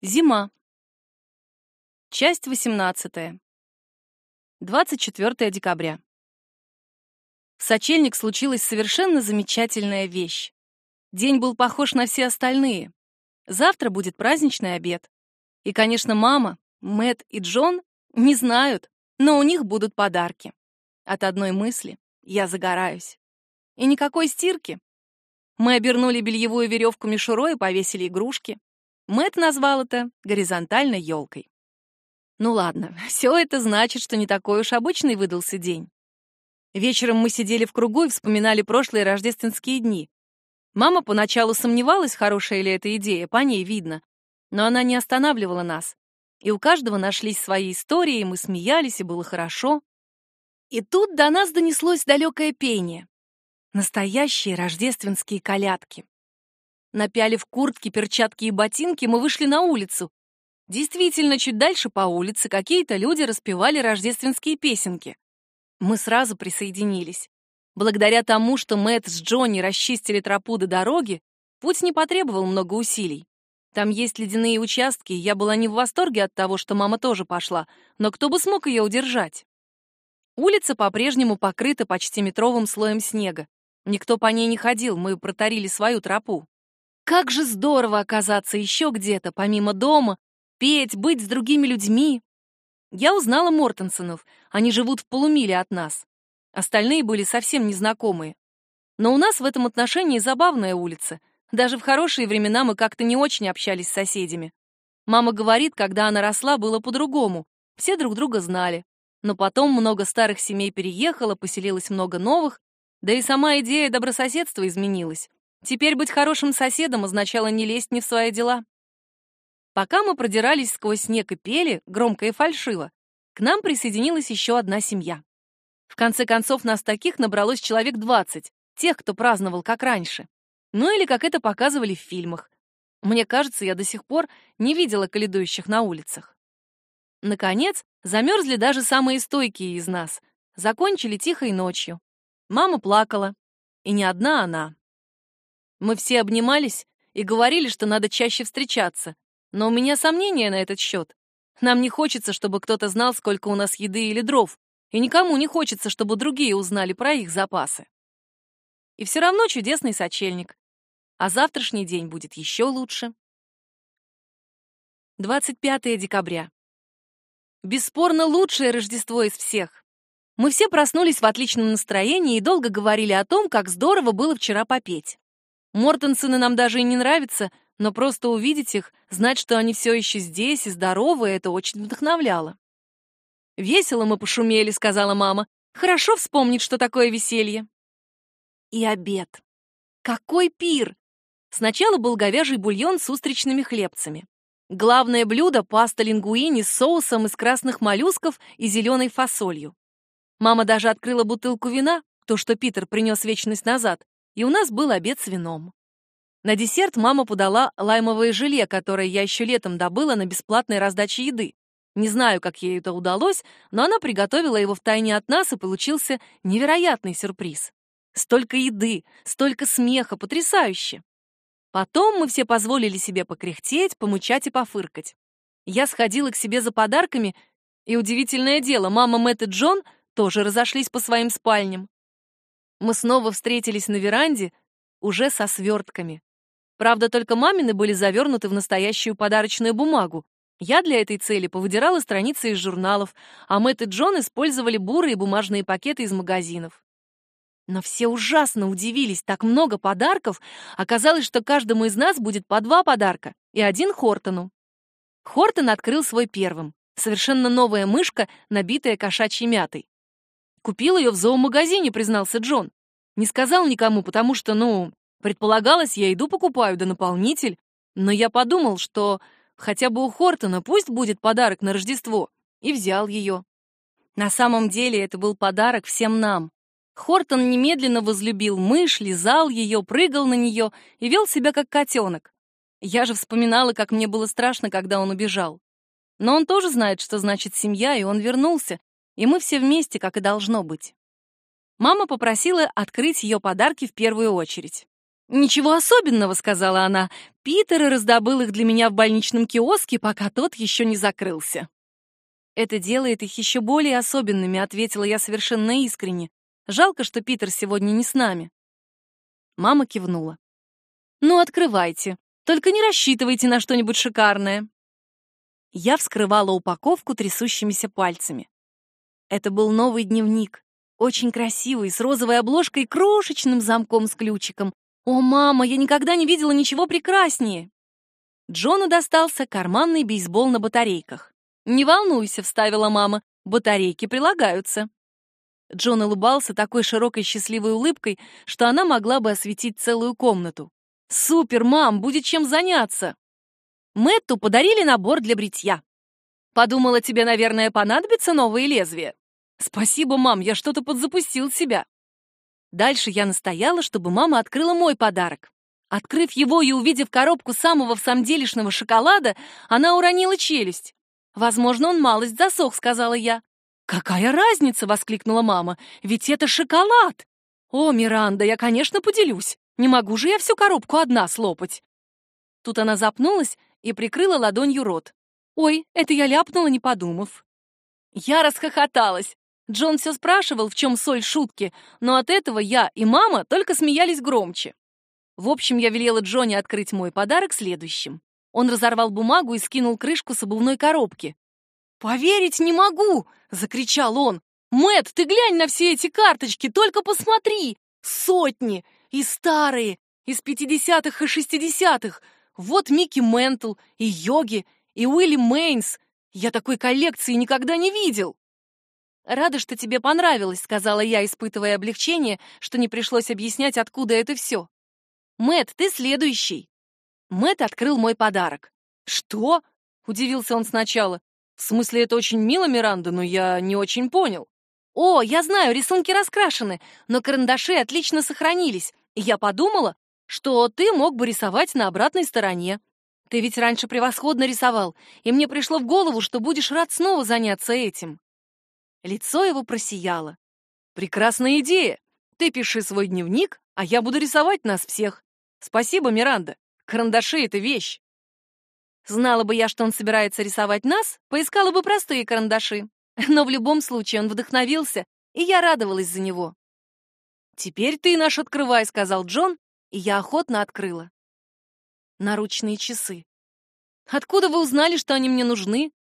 Зима. Часть 18. 24 декабря. В сочельник случилась совершенно замечательная вещь. День был похож на все остальные. Завтра будет праздничный обед. И, конечно, мама, Мэт и Джон не знают, но у них будут подарки. От одной мысли я загораюсь. И никакой стирки. Мы обернули бельевую веревку мишурой и повесили игрушки. Мэт назвал это горизонтальной елкой. Ну ладно, все это значит, что не такой уж обычный выдался день. Вечером мы сидели в кругу и вспоминали прошлые рождественские дни. Мама поначалу сомневалась, хорошая ли эта идея, по ней видно. Но она не останавливала нас. И у каждого нашлись свои истории, и мы смеялись, и было хорошо. И тут до нас донеслось далекое пение. Настоящие рождественские колядки. Напялив куртки, перчатки и ботинки, мы вышли на улицу. Действительно, чуть дальше по улице какие-то люди распевали рождественские песенки. Мы сразу присоединились. Благодаря тому, что Мэтт с Джонни расчистили тропу до дороги, путь не потребовал много усилий. Там есть ледяные участки, и я была не в восторге от того, что мама тоже пошла, но кто бы смог ее удержать? Улица по-прежнему покрыта почти метровым слоем снега. Никто по ней не ходил, мы протарили свою тропу. Как же здорово оказаться еще где-то, помимо дома, петь, быть с другими людьми. Я узнала Мортенсонов, они живут в полумиле от нас. Остальные были совсем незнакомые. Но у нас в этом отношении забавная улица. Даже в хорошие времена мы как-то не очень общались с соседями. Мама говорит, когда она росла, было по-другому. Все друг друга знали. Но потом много старых семей переехало, поселилось много новых, да и сама идея добрососедства изменилась. Теперь быть хорошим соседом означало не лезть не в свои дела. Пока мы продирались сквозь снег и пели, громко и фальшиво, к нам присоединилась еще одна семья. В конце концов, нас таких набралось человек 20, тех, кто праздновал как раньше. Ну или как это показывали в фильмах. Мне кажется, я до сих пор не видела каледующих на улицах. Наконец, замерзли даже самые стойкие из нас. Закончили тихой ночью. Мама плакала. И не одна она. Мы все обнимались и говорили, что надо чаще встречаться. Но у меня сомнения на этот счет. Нам не хочется, чтобы кто-то знал, сколько у нас еды или дров, и никому не хочется, чтобы другие узнали про их запасы. И все равно чудесный сочельник. А завтрашний день будет еще лучше. 25 декабря. Бесспорно лучшее Рождество из всех. Мы все проснулись в отличном настроении и долго говорили о том, как здорово было вчера попеть. Мортенсены нам даже и не нравятся, но просто увидеть их, знать, что они все еще здесь и здоровы, это очень вдохновляло. «Весело мы пошумели», — сказала мама. «Хорошо вспомнить, что такое веселье». И обед. Какой пир! Сначала был говяжий бульон с устричными хлебцами. Главное блюдо — паста лингуини с соусом из красных моллюсков и зеленой фасолью. Мама даже открыла бутылку вина, то, что Питер принес вечность назад, и у нас был обед с вином. На десерт мама подала лаймовое желе, которое я еще летом добыла на бесплатной раздаче еды. Не знаю, как ей это удалось, но она приготовила его втайне от нас, и получился невероятный сюрприз. Столько еды, столько смеха, потрясающе. Потом мы все позволили себе покряхтеть, помучать и пофыркать. Я сходила к себе за подарками, и удивительное дело, мама Мэтт и Джон тоже разошлись по своим спальням. Мы снова встретились на веранде, уже со свертками. Правда, только мамины были завернуты в настоящую подарочную бумагу. Я для этой цели повыдирала страницы из журналов, а Мэтт и Джон использовали бурые бумажные пакеты из магазинов. Но все ужасно удивились, так много подарков. Оказалось, что каждому из нас будет по два подарка и один Хортону. Хортон открыл свой первым. Совершенно новая мышка, набитая кошачьей мятой. Купил ее в зоомагазине, признался Джон. Не сказал никому, потому что, ну, предполагалось, я иду покупаю, да наполнитель. Но я подумал, что хотя бы у Хортона пусть будет подарок на Рождество, и взял ее. На самом деле это был подарок всем нам. Хортон немедленно возлюбил мышь, лизал ее, прыгал на нее и вел себя как котенок. Я же вспоминала, как мне было страшно, когда он убежал. Но он тоже знает, что значит семья, и он вернулся, и мы все вместе, как и должно быть. Мама попросила открыть ее подарки в первую очередь. «Ничего особенного», — сказала она. «Питер раздобыл их для меня в больничном киоске, пока тот еще не закрылся». «Это делает их еще более особенными», — ответила я совершенно искренне. «Жалко, что Питер сегодня не с нами». Мама кивнула. «Ну, открывайте. Только не рассчитывайте на что-нибудь шикарное». Я вскрывала упаковку трясущимися пальцами. Это был новый дневник, очень красивый, с розовой обложкой и крошечным замком с ключиком. «О, мама, я никогда не видела ничего прекраснее!» Джону достался карманный бейсбол на батарейках. «Не волнуйся», — вставила мама, — «батарейки прилагаются». Джон улыбался такой широкой счастливой улыбкой, что она могла бы осветить целую комнату. «Супер, мам, будет чем заняться!» Мэтту подарили набор для бритья. Подумала, тебе, наверное, понадобится новые лезвия. Спасибо, мам, я что-то подзапустил себя. Дальше я настояла, чтобы мама открыла мой подарок. Открыв его и увидев коробку самого всамделишного шоколада, она уронила челюсть. «Возможно, он малость засох», — сказала я. «Какая разница?» — воскликнула мама. «Ведь это шоколад!» «О, Миранда, я, конечно, поделюсь. Не могу же я всю коробку одна слопать». Тут она запнулась и прикрыла ладонью рот. «Ой, это я ляпнула, не подумав». Я расхохоталась. Джон все спрашивал, в чем соль шутки, но от этого я и мама только смеялись громче. В общем, я велела Джонни открыть мой подарок следующим. Он разорвал бумагу и скинул крышку с обувной коробки. «Поверить не могу!» — закричал он. Мэт, ты глянь на все эти карточки, только посмотри! Сотни! И старые, из пятидесятых и шестидесятых. Вот Микки Ментл, и Йоги, и Уилли Мейнс. Я такой коллекции никогда не видел. «Рада, что тебе понравилось», — сказала я, испытывая облегчение, что не пришлось объяснять, откуда это все. Мэт, ты следующий. Мэт открыл мой подарок. «Что?» — удивился он сначала. «В смысле, это очень мило, Миранда, но я не очень понял». «О, я знаю, рисунки раскрашены, но карандаши отлично сохранились, я подумала, что ты мог бы рисовать на обратной стороне. Ты ведь раньше превосходно рисовал, и мне пришло в голову, что будешь рад снова заняться этим». Лицо его просияло. «Прекрасная идея! Ты пиши свой дневник, а я буду рисовать нас всех. Спасибо, Миранда. Карандаши — это вещь». Знала бы я, что он собирается рисовать нас, поискала бы простые карандаши. Но в любом случае он вдохновился, и я радовалась за него. «Теперь ты наш открывай», — сказал Джон, и я охотно открыла. Наручные часы. «Откуда вы узнали, что они мне нужны?»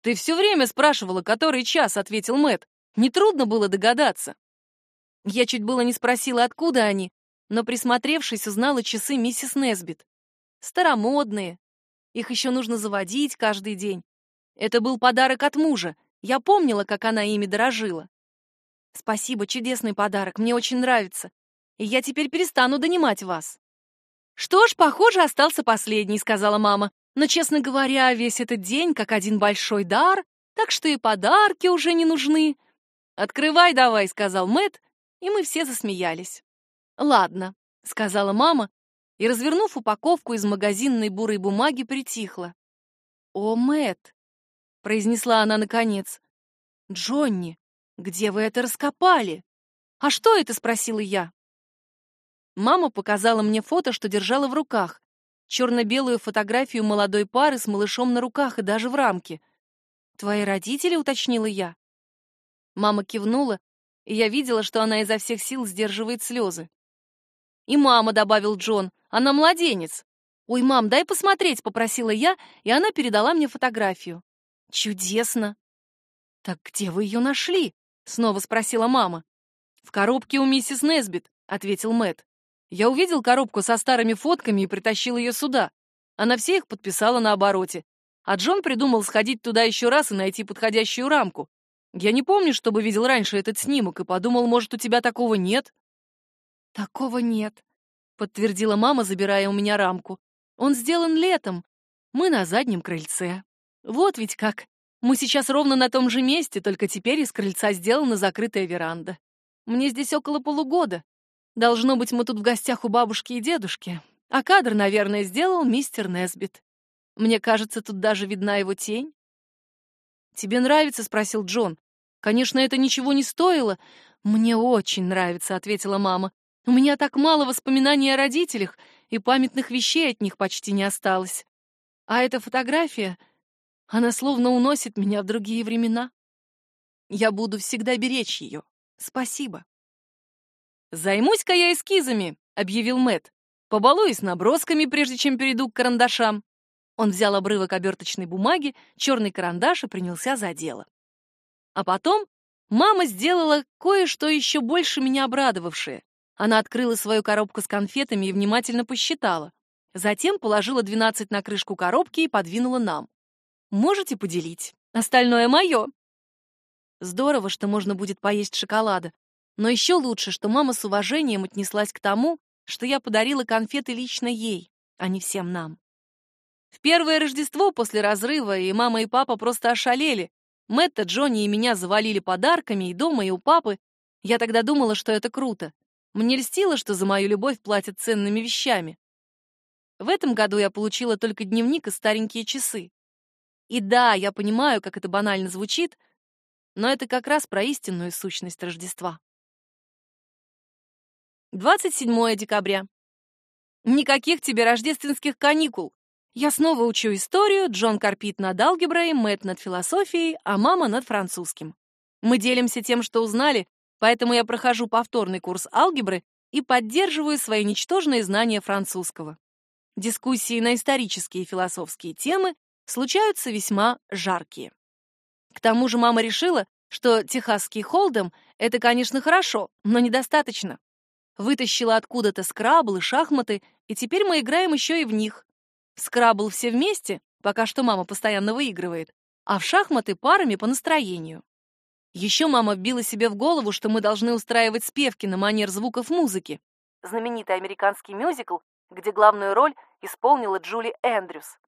«Ты все время спрашивала, который час», — ответил Мэт. «Нетрудно было догадаться». Я чуть было не спросила, откуда они, но, присмотревшись, узнала часы миссис Несбит. Старомодные. Их еще нужно заводить каждый день. Это был подарок от мужа. Я помнила, как она ими дорожила. Спасибо, чудесный подарок, мне очень нравится. И я теперь перестану донимать вас. Что ж, похоже, остался последний, сказала мама. Но, честно говоря, весь этот день как один большой дар, так что и подарки уже не нужны. «Открывай давай», — сказал Мэт, и мы все засмеялись. «Ладно», — сказала мама, и, развернув упаковку из магазинной бурой бумаги, притихла. «О, Мэт, произнесла она наконец. «Джонни, где вы это раскопали?» «А что это?» — спросила я. Мама показала мне фото, что держала в руках черно-белую фотографию молодой пары с малышом на руках и даже в рамке. «Твои родители?» — уточнила я. Мама кивнула, и я видела, что она изо всех сил сдерживает слезы. «И мама», — добавил Джон, — «она младенец». «Ой, мам, дай посмотреть», — попросила я, и она передала мне фотографию. «Чудесно!» «Так где вы ее нашли?» — снова спросила мама. «В коробке у миссис Несбит», — ответил Мэт. Я увидел коробку со старыми фотками и притащил ее сюда. Она все их подписала на обороте. А Джон придумал сходить туда еще раз и найти подходящую рамку. Я не помню, чтобы видел раньше этот снимок, и подумал, может, у тебя такого нет? Такого нет, подтвердила мама, забирая у меня рамку. Он сделан летом. Мы на заднем крыльце. Вот ведь как. Мы сейчас ровно на том же месте, только теперь из крыльца сделана закрытая веранда. Мне здесь около полугода. Должно быть, мы тут в гостях у бабушки и дедушки. А кадр, наверное, сделал мистер Несбит. Мне кажется, тут даже видна его тень. «Тебе нравится?» — спросил Джон. «Конечно, это ничего не стоило». «Мне очень нравится», — ответила мама. У меня так мало воспоминаний о родителях, и памятных вещей от них почти не осталось. А эта фотография, она словно уносит меня в другие времена. Я буду всегда беречь ее. Спасибо. «Займусь-ка я эскизами», — объявил Мэт. «Побалуюсь набросками, прежде чем перейду к карандашам». Он взял обрывок оберточной бумаги, черный карандаш и принялся за дело. А потом мама сделала кое-что еще больше меня обрадовавшее. Она открыла свою коробку с конфетами и внимательно посчитала. Затем положила 12 на крышку коробки и подвинула нам. «Можете поделить? Остальное мое». Здорово, что можно будет поесть шоколада. Но еще лучше, что мама с уважением отнеслась к тому, что я подарила конфеты лично ей, а не всем нам. В первое Рождество после разрыва и мама, и папа просто ошалели. Мэтта, Джонни и меня завалили подарками и дома, и у папы. Я тогда думала, что это круто. Мне льстило, что за мою любовь платят ценными вещами. В этом году я получила только дневник и старенькие часы. И да, я понимаю, как это банально звучит, но это как раз про истинную сущность Рождества. 27 декабря. Никаких тебе рождественских каникул. Я снова учу историю, Джон корпит над алгеброй, Мэтт над философией, а мама над французским. Мы делимся тем, что узнали, поэтому я прохожу повторный курс алгебры и поддерживаю свои ничтожные знания французского. Дискуссии на исторические и философские темы случаются весьма жаркие. К тому же мама решила, что техасский холдем — это, конечно, хорошо, но недостаточно. Вытащила откуда-то скрабл и шахматы, и теперь мы играем еще и в них. В скрабл все вместе, пока что мама постоянно выигрывает, а в шахматы парами по настроению. Еще мама вбила себе в голову, что мы должны устраивать спевки на манер звуков музыки. Знаменитый американский мюзикл, где главную роль исполнила Джули Эндрюс.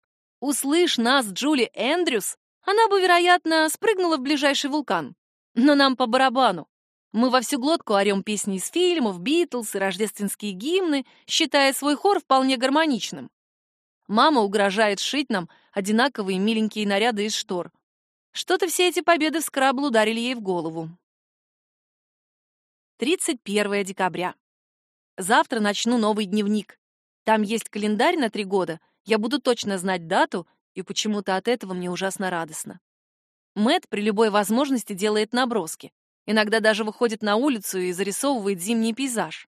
Услышь нас, Джули Эндрюс, она бы, вероятно, спрыгнула в ближайший вулкан. Но нам по барабану. Мы во всю глотку орем песни из фильмов, Битлз и рождественские гимны, считая свой хор вполне гармоничным. Мама угрожает шить нам одинаковые миленькие наряды из штор. Что-то все эти победы в скрабл ударили ей в голову. 31 декабря. Завтра начну новый дневник. Там есть календарь на три года. Я буду точно знать дату, и почему-то от этого мне ужасно радостно. Мэт при любой возможности делает наброски. Иногда даже выходит на улицу и зарисовывает зимний пейзаж.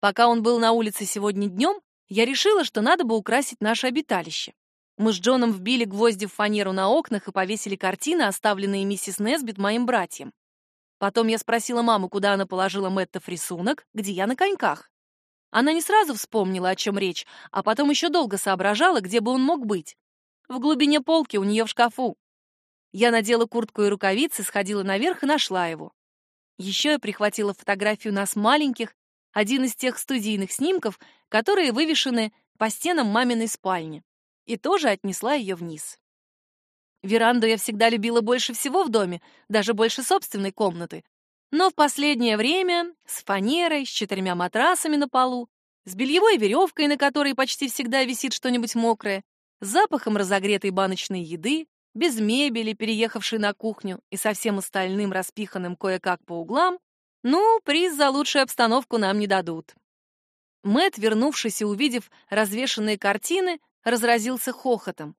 Пока он был на улице сегодня днем, я решила, что надо бы украсить наше обиталище. Мы с Джоном вбили гвозди в фанеру на окнах и повесили картины, оставленные миссис Несбит моим братьям. Потом я спросила маму, куда она положила Мэттов рисунок, где я на коньках. Она не сразу вспомнила, о чем речь, а потом еще долго соображала, где бы он мог быть. В глубине полки у нее в шкафу. Я надела куртку и рукавицы, сходила наверх и нашла его. Еще я прихватила фотографию нас маленьких, один из тех студийных снимков, которые вывешены по стенам маминой спальни, и тоже отнесла ее вниз. Веранду я всегда любила больше всего в доме, даже больше собственной комнаты. Но в последнее время с фанерой, с четырьмя матрасами на полу, с бельевой веревкой, на которой почти всегда висит что-нибудь мокрое, с запахом разогретой баночной еды, без мебели, переехавшей на кухню, и со всем остальным распиханным кое-как по углам, ну, приз за лучшую обстановку нам не дадут. Мэт, вернувшись и увидев развешанные картины, разразился хохотом.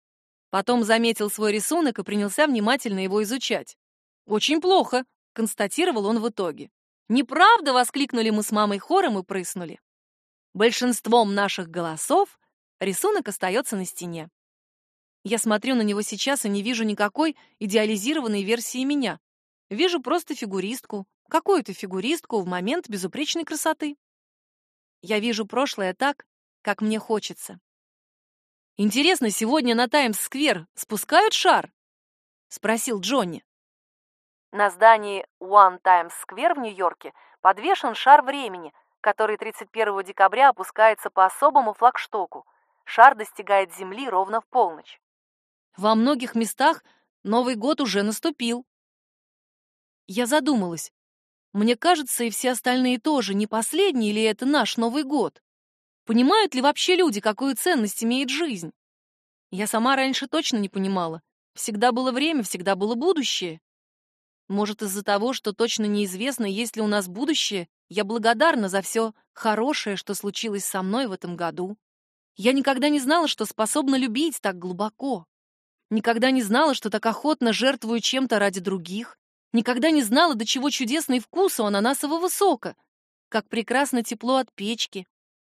Потом заметил свой рисунок и принялся внимательно его изучать. «Очень плохо», — констатировал он в итоге. «Неправда!» — воскликнули мы с мамой хором и прыснули. Большинством наших голосов рисунок остается на стене. Я смотрю на него сейчас и не вижу никакой идеализированной версии меня. Вижу просто фигуристку, какую-то фигуристку в момент безупречной красоты. Я вижу прошлое так, как мне хочется. Интересно, сегодня на Таймс-сквер спускают шар? спросил Джонни. На здании One Times Square в Нью-Йорке подвешен шар времени, который 31 декабря опускается по особому флагштоку. Шар достигает Земли ровно в полночь. Во многих местах Новый год уже наступил. Я задумалась. Мне кажется, и все остальные тоже, не последний ли это наш Новый год? Понимают ли вообще люди, какую ценность имеет жизнь? Я сама раньше точно не понимала. Всегда было время, всегда было будущее. Может, из-за того, что точно неизвестно, есть ли у нас будущее, Я благодарна за все хорошее, что случилось со мной в этом году. Я никогда не знала, что способна любить так глубоко. Никогда не знала, что так охотно жертвую чем-то ради других. Никогда не знала, до чего чудесный вкус у ананасового сока. Как прекрасно тепло от печки.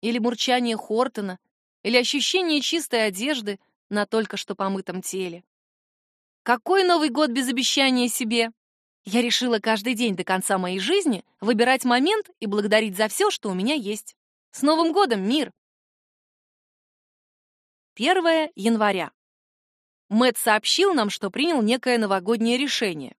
Или мурчание Хортона. Или ощущение чистой одежды на только что помытом теле. Какой Новый год без обещания себе? Я решила каждый день до конца моей жизни выбирать момент и благодарить за все, что у меня есть. С Новым годом, мир! 1 января. Мэт сообщил нам, что принял некое новогоднее решение.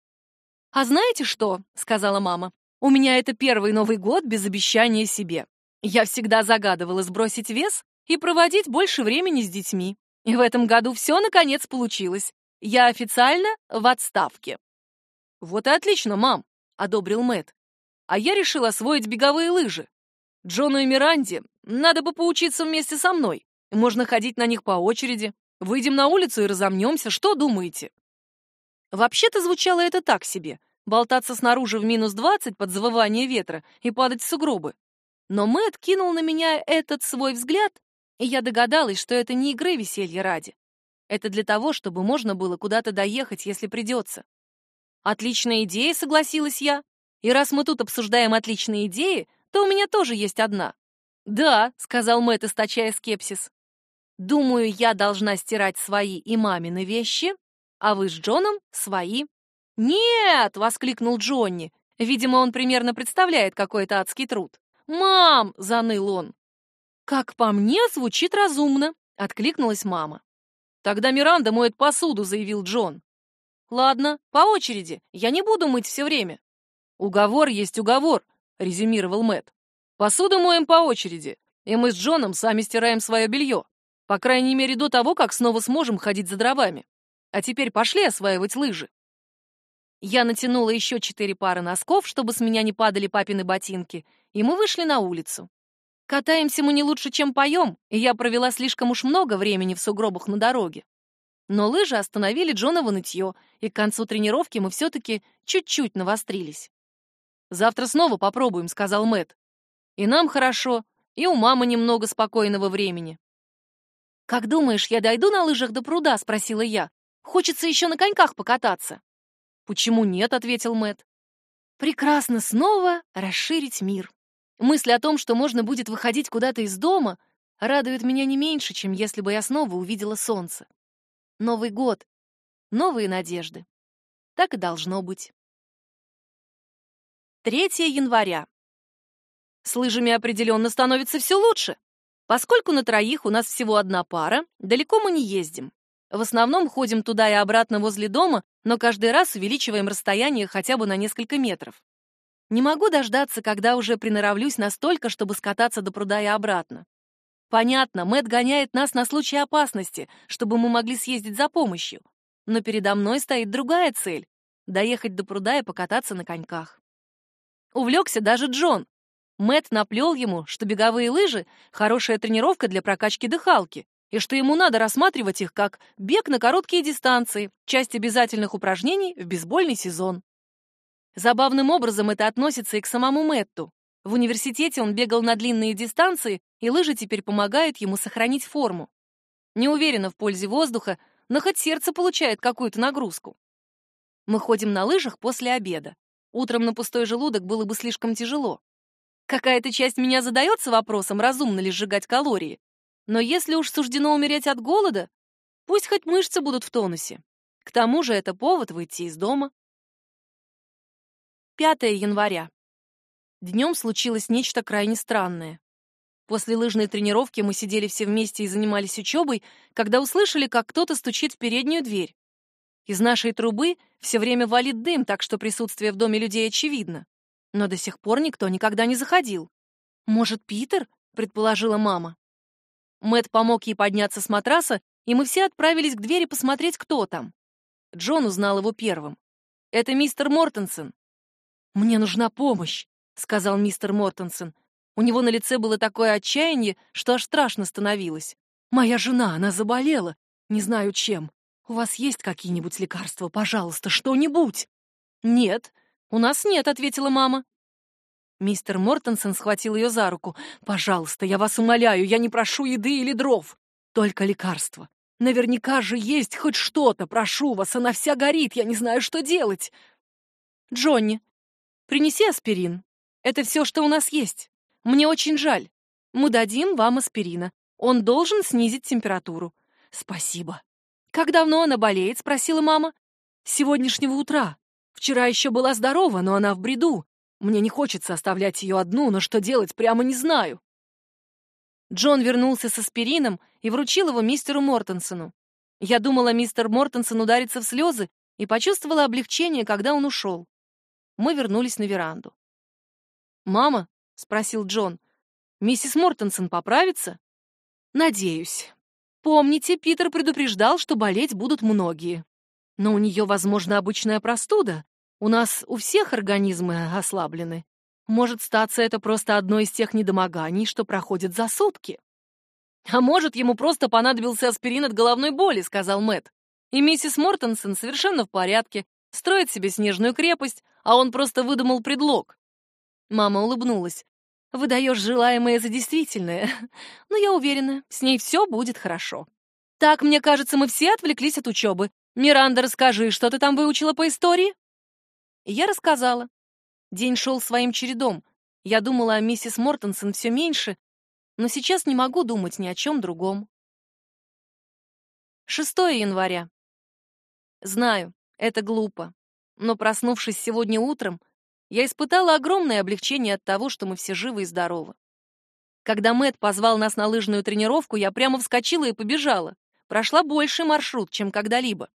«А знаете что?» — сказала мама. «У меня это первый Новый год без обещания себе. Я всегда загадывала сбросить вес и проводить больше времени с детьми. И в этом году все, наконец, получилось. Я официально в отставке». «Вот и отлично, мам», — одобрил Мэт. «А я решил освоить беговые лыжи. Джону и Миранде надо бы поучиться вместе со мной. Можно ходить на них по очереди. Выйдем на улицу и разомнемся, что думаете?» Вообще-то звучало это так себе. Болтаться снаружи в минус двадцать под завывание ветра и падать в сугробы. Но Мэтт кинул на меня этот свой взгляд, и я догадалась, что это не игры веселья ради. Это для того, чтобы можно было куда-то доехать, если придется. Отличная идея, согласилась я. И раз мы тут обсуждаем отличные идеи, то у меня тоже есть одна. Да, сказал Мэтт, источая скепсис. Думаю, я должна стирать свои и мамины вещи, а вы с Джоном свои. Нет, воскликнул Джонни. Видимо, он примерно представляет какой-то адский труд. Мам, заныл он. Как по мне, звучит разумно, откликнулась мама. Тогда Миранда моет посуду, заявил Джон. Ладно, по очереди. Я не буду мыть все время. Уговор есть уговор, резюмировал Мэт. Посуду моем по очереди, и мы с Джоном сами стираем свое белье. По крайней мере, до того, как снова сможем ходить за дровами. А теперь пошли осваивать лыжи. Я натянула еще четыре пары носков, чтобы с меня не падали папины ботинки, и мы вышли на улицу. Катаемся мы не лучше, чем поем, и я провела слишком уж много времени в сугробах на дороге. Но лыжи остановили Джона в нытье, и к концу тренировки мы все-таки чуть-чуть навострились. «Завтра снова попробуем», — сказал Мэт. «И нам хорошо, и у мамы немного спокойного времени». «Как думаешь, я дойду на лыжах до пруда?» — спросила я. «Хочется еще на коньках покататься». «Почему нет?» — ответил Мэт. «Прекрасно снова расширить мир. Мысль о том, что можно будет выходить куда-то из дома, радует меня не меньше, чем если бы я снова увидела солнце. Новый год, новые надежды. Так и должно быть». 3 января. С лыжами определенно становится все лучше. Поскольку на троих у нас всего одна пара, далеко мы не ездим. В основном ходим туда и обратно возле дома, но каждый раз увеличиваем расстояние хотя бы на несколько метров. Не могу дождаться, когда уже приноровлюсь настолько, чтобы скататься до пруда и обратно. Понятно, Мэт гоняет нас на случай опасности, чтобы мы могли съездить за помощью. Но передо мной стоит другая цель — доехать до пруда и покататься на коньках. Увлекся даже Джон, Мэт наплел ему, что беговые лыжи — хорошая тренировка для прокачки дыхалки, и что ему надо рассматривать их как бег на короткие дистанции, часть обязательных упражнений в бейсбольный сезон. Забавным образом это относится и к самому Мэтту. В университете он бегал на длинные дистанции, и лыжи теперь помогают ему сохранить форму. Не уверена в пользе воздуха, но хоть сердце получает какую-то нагрузку. Мы ходим на лыжах после обеда. Утром на пустой желудок было бы слишком тяжело. Какая-то часть меня задается вопросом, разумно ли сжигать калории. Но если уж суждено умереть от голода, пусть хоть мышцы будут в тонусе. К тому же это повод выйти из дома. 5 января. Днем случилось нечто крайне странное. После лыжной тренировки мы сидели все вместе и занимались учебой, когда услышали, как кто-то стучит в переднюю дверь. Из нашей трубы все время валит дым, так что присутствие в доме людей очевидно но до сих пор никто никогда не заходил. «Может, Питер?» — предположила мама. Мэт помог ей подняться с матраса, и мы все отправились к двери посмотреть, кто там. Джон узнал его первым. «Это мистер Мортенсен». «Мне нужна помощь», — сказал мистер Мортенсен. У него на лице было такое отчаяние, что аж страшно становилось. «Моя жена, она заболела. Не знаю чем. У вас есть какие-нибудь лекарства? Пожалуйста, что-нибудь?» «Нет, «У нас нет», — ответила мама. Мистер Мортенсон схватил ее за руку. «Пожалуйста, я вас умоляю, я не прошу еды или дров. Только лекарства. Наверняка же есть хоть что-то, прошу вас, она вся горит, я не знаю, что делать». «Джонни, принеси аспирин. Это все, что у нас есть. Мне очень жаль. Мы дадим вам аспирина. Он должен снизить температуру». «Спасибо». «Как давно она болеет?» — спросила мама. «С сегодняшнего утра. Вчера еще была здорова, но она в бреду. Мне не хочется оставлять ее одну, но что делать, прямо не знаю». Джон вернулся с аспирином и вручил его мистеру Мортенсону. Я думала, мистер Мортенсон ударится в слезы и почувствовала облегчение, когда он ушел. Мы вернулись на веранду. «Мама?» — спросил Джон. «Миссис Мортенсон поправится?» «Надеюсь. Помните, Питер предупреждал, что болеть будут многие. Но у нее, возможно, обычная простуда. У нас у всех организмы ослаблены. Может, статься это просто одно из тех недомоганий, что проходит за сутки. А может, ему просто понадобился аспирин от головной боли, сказал Мэт. И миссис Мортенсон совершенно в порядке, строит себе снежную крепость, а он просто выдумал предлог. Мама улыбнулась. Выдаешь желаемое за действительное. Но я уверена, с ней все будет хорошо. Так, мне кажется, мы все отвлеклись от учебы. Миранда, расскажи, что ты там выучила по истории? Я рассказала. День шел своим чередом. Я думала о миссис Мортенсон все меньше, но сейчас не могу думать ни о чем другом. 6 января. Знаю, это глупо, но проснувшись сегодня утром, я испытала огромное облегчение от того, что мы все живы и здоровы. Когда Мэт позвал нас на лыжную тренировку, я прямо вскочила и побежала. Прошла больший маршрут, чем когда-либо.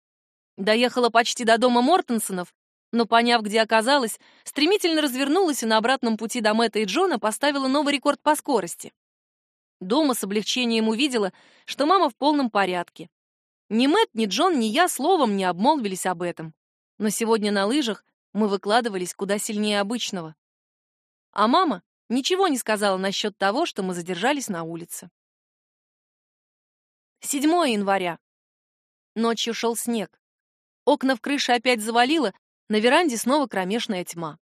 Доехала почти до дома Мортенсонов, но, поняв, где оказалась, стремительно развернулась и на обратном пути до Мэтта и Джона поставила новый рекорд по скорости. Дома с облегчением увидела, что мама в полном порядке. Ни Мэтт, ни Джон, ни я словом не обмолвились об этом. Но сегодня на лыжах мы выкладывались куда сильнее обычного. А мама ничего не сказала насчет того, что мы задержались на улице. 7 января. Ночью шел снег. Окна в крыше опять завалило, на веранде снова кромешная тьма.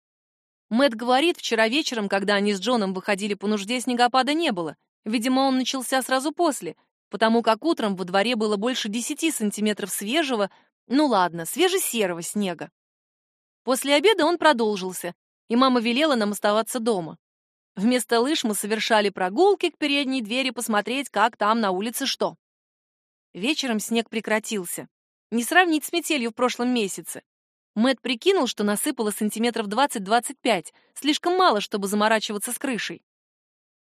Мэт говорит, вчера вечером, когда они с Джоном выходили по нужде, снегопада не было. Видимо, он начался сразу после, потому как утром во дворе было больше 10 сантиметров свежего, ну ладно, свежесерого снега. После обеда он продолжился, и мама велела нам оставаться дома. Вместо лыж мы совершали прогулки к передней двери посмотреть, как там на улице что. Вечером снег прекратился. Не сравнить с метелью в прошлом месяце. Мэт прикинул, что насыпало сантиметров 20-25, слишком мало, чтобы заморачиваться с крышей.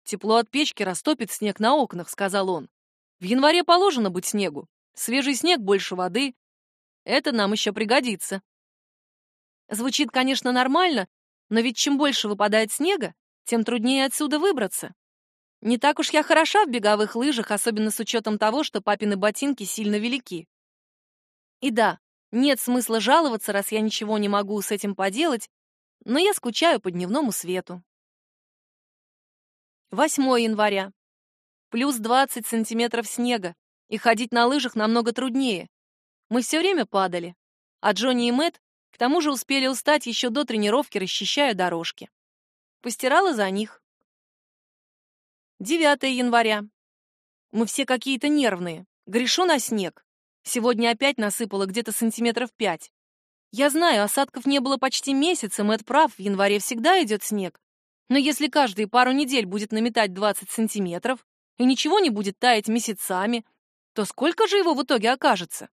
«Тепло от печки растопит снег на окнах», — сказал он. «В январе положено быть снегу. Свежий снег больше воды. Это нам еще пригодится». Звучит, конечно, нормально, но ведь чем больше выпадает снега, тем труднее отсюда выбраться. Не так уж я хороша в беговых лыжах, особенно с учетом того, что папины ботинки сильно велики. И да, нет смысла жаловаться, раз я ничего не могу с этим поделать, но я скучаю по дневному свету. 8 января. Плюс 20 сантиметров снега, и ходить на лыжах намного труднее. Мы все время падали, а Джонни и Мэтт к тому же успели устать еще до тренировки, расчищая дорожки. Постирала за них. 9 января. Мы все какие-то нервные. Грешу на снег. Сегодня опять насыпало где-то сантиметров пять. Я знаю, осадков не было почти месяц, и Мэтт прав, в январе всегда идет снег. Но если каждые пару недель будет наметать 20 сантиметров, и ничего не будет таять месяцами, то сколько же его в итоге окажется?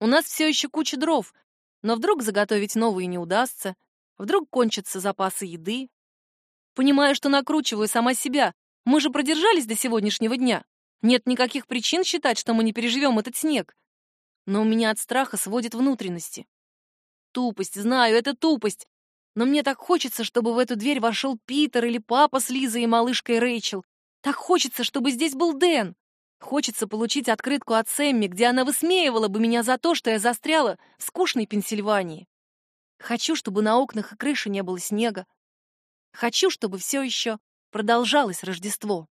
У нас все еще куча дров, но вдруг заготовить новые не удастся, вдруг кончатся запасы еды. Понимаю, что накручиваю сама себя. Мы же продержались до сегодняшнего дня. Нет никаких причин считать, что мы не переживем этот снег. Но у меня от страха сводит внутренности. Тупость, знаю, это тупость. Но мне так хочется, чтобы в эту дверь вошел Питер или папа с Лизой и малышкой Рэйчел. Так хочется, чтобы здесь был Дэн. Хочется получить открытку от Сэмми, где она высмеивала бы меня за то, что я застряла в скучной Пенсильвании. Хочу, чтобы на окнах и крыше не было снега. Хочу, чтобы все еще продолжалось Рождество.